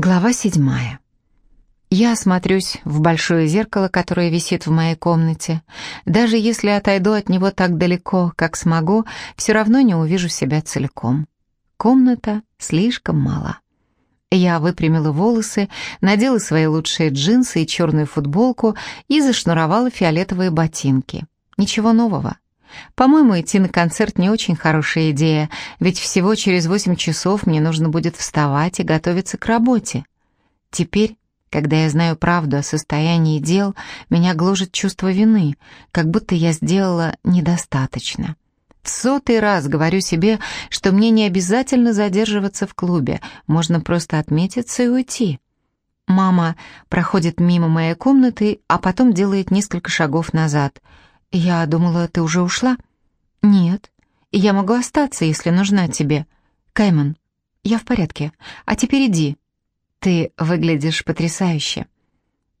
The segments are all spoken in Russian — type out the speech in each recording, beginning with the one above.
Глава седьмая. Я смотрюсь в большое зеркало, которое висит в моей комнате. Даже если отойду от него так далеко, как смогу, все равно не увижу себя целиком. Комната слишком мала. Я выпрямила волосы, надела свои лучшие джинсы и черную футболку и зашнуровала фиолетовые ботинки. Ничего нового. По-моему, идти на концерт не очень хорошая идея, ведь всего через восемь часов мне нужно будет вставать и готовиться к работе. Теперь, когда я знаю правду о состоянии дел, меня гложет чувство вины, как будто я сделала недостаточно. В сотый раз говорю себе, что мне не обязательно задерживаться в клубе, можно просто отметиться и уйти. Мама проходит мимо моей комнаты, а потом делает несколько шагов назад — «Я думала, ты уже ушла?» «Нет. Я могу остаться, если нужна тебе. Кайман, я в порядке. А теперь иди. Ты выглядишь потрясающе».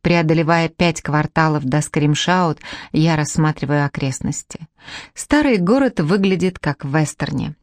Преодолевая пять кварталов до Скримшаут, я рассматриваю окрестности. Старый город выглядит как в вестерне.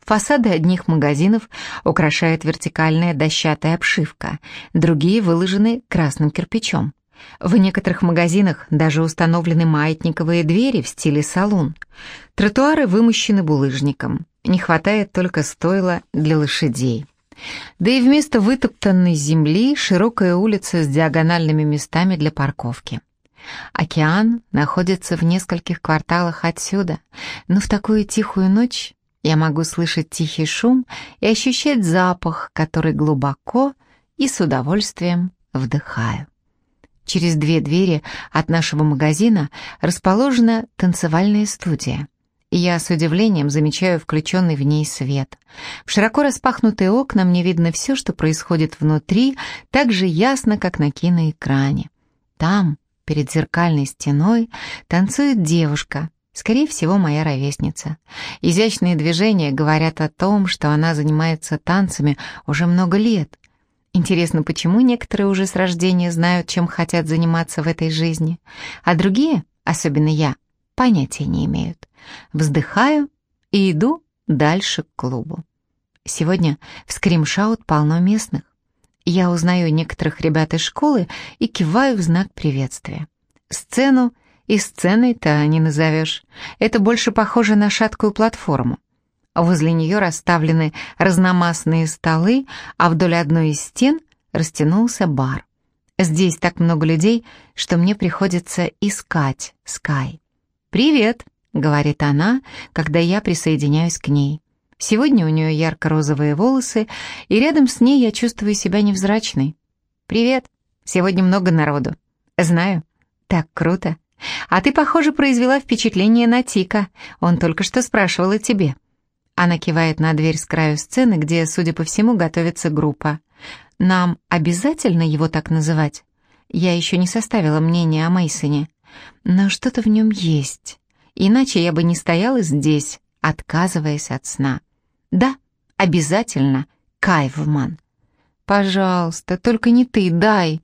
Фасады одних магазинов украшает вертикальная дощатая обшивка, другие выложены красным кирпичом. В некоторых магазинах даже установлены маятниковые двери в стиле салон. Тротуары вымощены булыжником. Не хватает только стойла для лошадей. Да и вместо вытоптанной земли широкая улица с диагональными местами для парковки. Океан находится в нескольких кварталах отсюда, но в такую тихую ночь я могу слышать тихий шум и ощущать запах, который глубоко и с удовольствием вдыхаю. Через две двери от нашего магазина расположена танцевальная студия. Я с удивлением замечаю включенный в ней свет. В широко распахнутые окна мне видно все, что происходит внутри, так же ясно, как на киноэкране. Там, перед зеркальной стеной, танцует девушка, скорее всего, моя ровесница. Изящные движения говорят о том, что она занимается танцами уже много лет. Интересно, почему некоторые уже с рождения знают, чем хотят заниматься в этой жизни, а другие, особенно я, понятия не имеют. Вздыхаю и иду дальше к клубу. Сегодня в скримшаут полно местных. Я узнаю некоторых ребят из школы и киваю в знак приветствия. Сцену и сценой-то не назовешь. Это больше похоже на шаткую платформу. Возле нее расставлены разномастные столы, а вдоль одной из стен растянулся бар. Здесь так много людей, что мне приходится искать Скай. «Привет», — говорит она, когда я присоединяюсь к ней. Сегодня у нее ярко-розовые волосы, и рядом с ней я чувствую себя невзрачной. «Привет, сегодня много народу». «Знаю, так круто. А ты, похоже, произвела впечатление на Тика. Он только что спрашивал о тебе». Она кивает на дверь с краю сцены, где, судя по всему, готовится группа. Нам обязательно его так называть? Я еще не составила мнение о Мейсоне, но что-то в нем есть. Иначе я бы не стояла здесь, отказываясь от сна. Да, обязательно, Кайвман. Пожалуйста, только не ты, дай.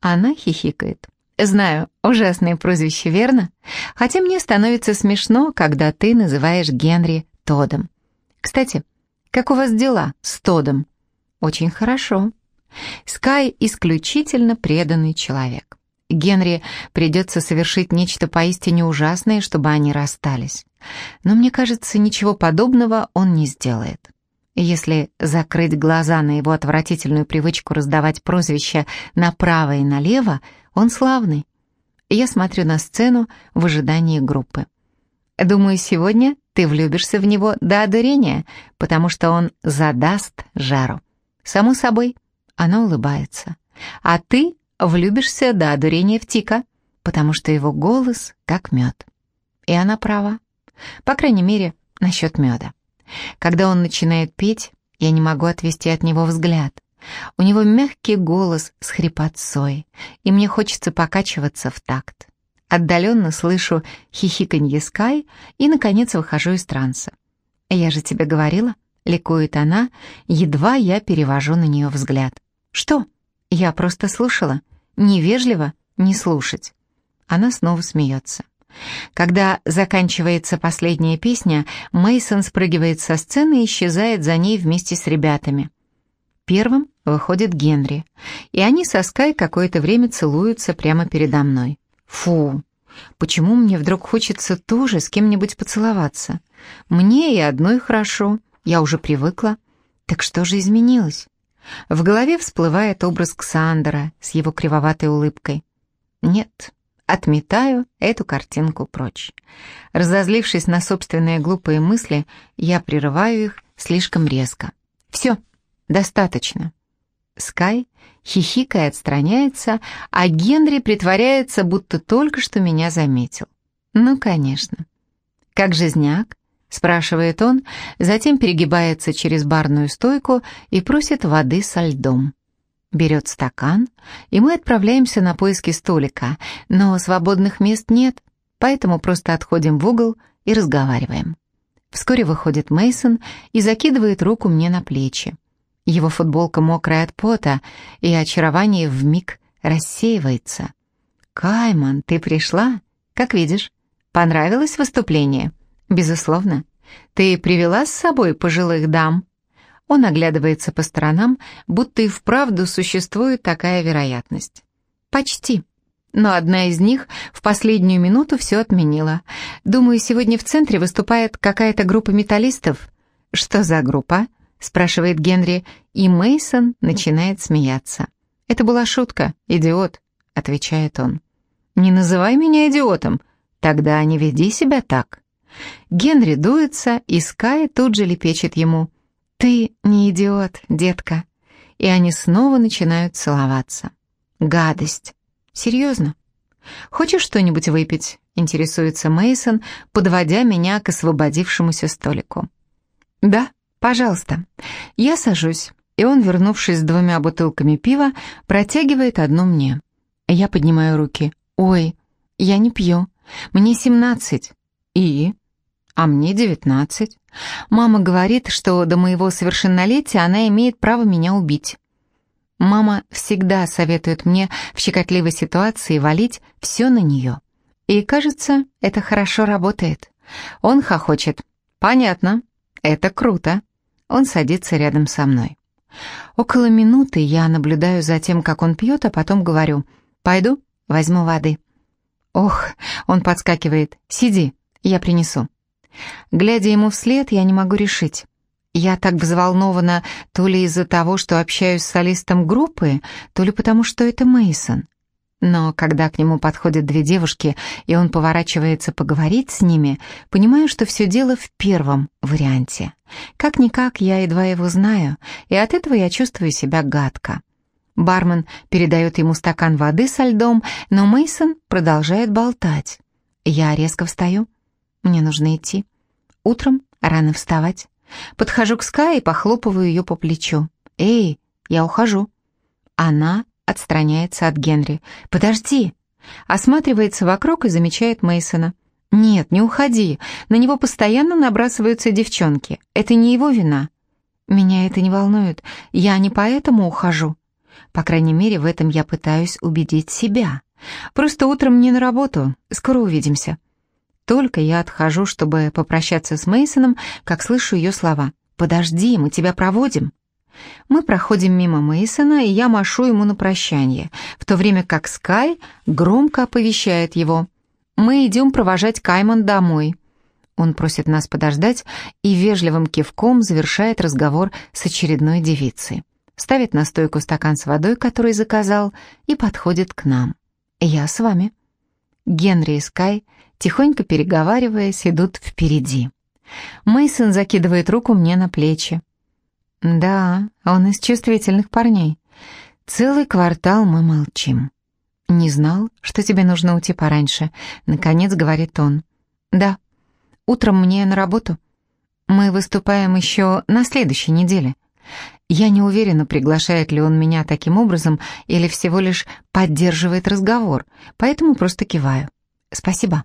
Она хихикает. Знаю, ужасное прозвище, верно? Хотя мне становится смешно, когда ты называешь Генри Тодом. Кстати, как у вас дела с Тодом? Очень хорошо. Скай исключительно преданный человек. Генри придется совершить нечто поистине ужасное, чтобы они расстались. Но мне кажется, ничего подобного он не сделает. Если закрыть глаза на его отвратительную привычку раздавать прозвища направо и налево, он славный. Я смотрю на сцену в ожидании группы. Думаю, сегодня ты влюбишься в него до одурения, потому что он задаст жару. Само собой, она улыбается. А ты влюбишься до одурения в Тика, потому что его голос как мед. И она права. По крайней мере, насчет меда. Когда он начинает петь, я не могу отвести от него взгляд. У него мягкий голос с хрипотцой, и мне хочется покачиваться в такт. Отдаленно слышу хихиканье Скай и, наконец, выхожу из транса. «Я же тебе говорила», — ликует она, едва я перевожу на нее взгляд. «Что? Я просто слушала. Невежливо не слушать». Она снова смеется. Когда заканчивается последняя песня, Мейсон спрыгивает со сцены и исчезает за ней вместе с ребятами. Первым выходит Генри, и они со Скай какое-то время целуются прямо передо мной. Фу, почему мне вдруг хочется тоже с кем-нибудь поцеловаться? Мне и одной хорошо, я уже привыкла. Так что же изменилось? В голове всплывает образ Ксандера с его кривоватой улыбкой. Нет, отметаю эту картинку прочь. Разозлившись на собственные глупые мысли, я прерываю их слишком резко. Все, достаточно. Скай, хихикая, отстраняется, а Генри притворяется, будто только что меня заметил. Ну, конечно. Как жизняк? спрашивает он, затем перегибается через барную стойку и просит воды со льдом. Берет стакан, и мы отправляемся на поиски столика, но свободных мест нет, поэтому просто отходим в угол и разговариваем. Вскоре выходит Мейсон и закидывает руку мне на плечи. Его футболка мокрая от пота, и очарование вмиг рассеивается. «Кайман, ты пришла? Как видишь, понравилось выступление?» «Безусловно. Ты привела с собой пожилых дам?» Он оглядывается по сторонам, будто и вправду существует такая вероятность. «Почти. Но одна из них в последнюю минуту все отменила. Думаю, сегодня в центре выступает какая-то группа металлистов». «Что за группа?» — спрашивает Генри, и Мейсон начинает смеяться. «Это была шутка, идиот», — отвечает он. «Не называй меня идиотом, тогда не веди себя так». Генри дуется, и Скай тут же лепечет ему. «Ты не идиот, детка». И они снова начинают целоваться. Гадость. Серьезно? Хочешь что-нибудь выпить? Интересуется Мейсон, подводя меня к освободившемуся столику. Да, пожалуйста. Я сажусь, и он, вернувшись с двумя бутылками пива, протягивает одну мне. Я поднимаю руки. Ой, я не пью. Мне семнадцать. И? а мне девятнадцать. Мама говорит, что до моего совершеннолетия она имеет право меня убить. Мама всегда советует мне в щекотливой ситуации валить все на нее. И, кажется, это хорошо работает. Он хохочет. «Понятно. Это круто». Он садится рядом со мной. Около минуты я наблюдаю за тем, как он пьет, а потом говорю «Пойду, возьму воды». «Ох», — он подскакивает, «сиди, я принесу». Глядя ему вслед, я не могу решить. Я так взволнована то ли из-за того, что общаюсь с солистом группы, то ли потому, что это Мейсон. Но когда к нему подходят две девушки, и он поворачивается поговорить с ними, понимаю, что все дело в первом варианте. Как-никак я едва его знаю, и от этого я чувствую себя гадко. Бармен передает ему стакан воды со льдом, но Мейсон продолжает болтать. Я резко встаю. Мне нужно идти. Утром рано вставать. Подхожу к Скай и похлопываю ее по плечу. «Эй, я ухожу». Она отстраняется от Генри. «Подожди!» Осматривается вокруг и замечает Мейсона. «Нет, не уходи. На него постоянно набрасываются девчонки. Это не его вина». «Меня это не волнует. Я не поэтому ухожу. По крайней мере, в этом я пытаюсь убедить себя. Просто утром не на работу. Скоро увидимся». Только я отхожу, чтобы попрощаться с Мейсоном, как слышу ее слова. «Подожди, мы тебя проводим». Мы проходим мимо Мейсона, и я машу ему на прощание, в то время как Скай громко оповещает его. «Мы идем провожать Кайман домой». Он просит нас подождать и вежливым кивком завершает разговор с очередной девицей. Ставит на стойку стакан с водой, который заказал, и подходит к нам. «Я с вами». Генри и Скай тихонько переговариваясь, идут впереди. Мейсон закидывает руку мне на плечи. Да, он из чувствительных парней. Целый квартал мы молчим. Не знал, что тебе нужно уйти пораньше, наконец говорит он. Да. Утром мне на работу. Мы выступаем еще на следующей неделе. Я не уверена, приглашает ли он меня таким образом или всего лишь поддерживает разговор, поэтому просто киваю. Спасибо.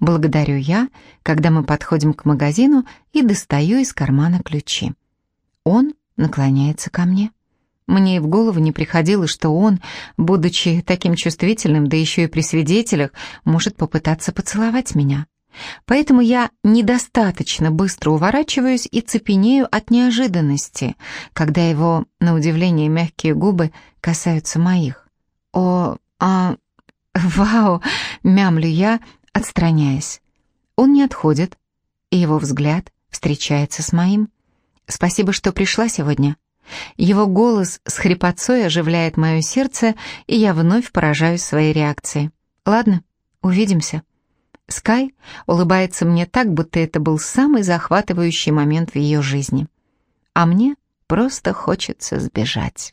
Благодарю я, когда мы подходим к магазину и достаю из кармана ключи. Он наклоняется ко мне. Мне и в голову не приходило, что он, будучи таким чувствительным, да еще и при свидетелях, может попытаться поцеловать меня. Поэтому я недостаточно быстро уворачиваюсь и цепенею от неожиданности, когда его, на удивление, мягкие губы касаются моих. «О, а... вау!» — мямлю я, отстраняясь. Он не отходит, и его взгляд встречается с моим. «Спасибо, что пришла сегодня». Его голос с хрипотцой оживляет мое сердце, и я вновь поражаюсь своей реакцией. «Ладно, увидимся». Скай улыбается мне так, будто это был самый захватывающий момент в ее жизни. А мне просто хочется сбежать.